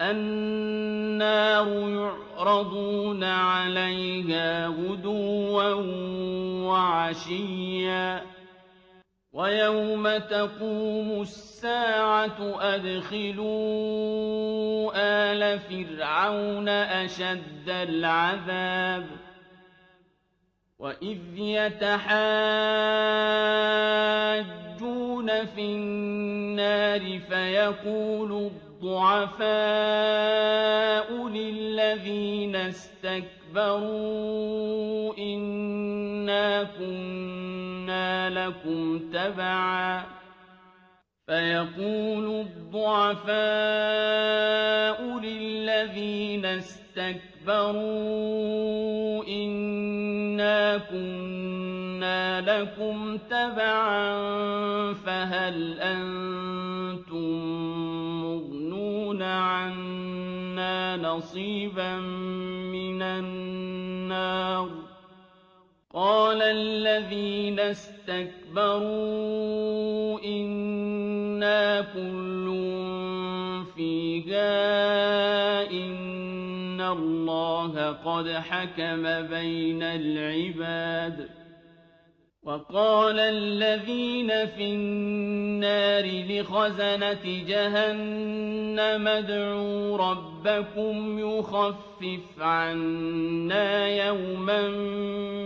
النار يعرضون عليها غدوا وعشيا ويوم تقوم الساعة أدخلوا آل فرعون أشد العذاب وإذ يتحاجون في النار فيقول الضعفاء للذين استكبروا إنا كنا لكم تبعا. فيقول الضعفاء للذين استكبروا إنا كنا لكم تبعا. فهل أنتم عنا نصيبا من النار. قال الذين استكبروا إنا كل فيها إن الله قد حكم بين العباد. وقال الذين في النار لخزنة جهنم. ادعوا ربكم يخفف عنا يوما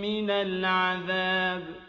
من العذاب.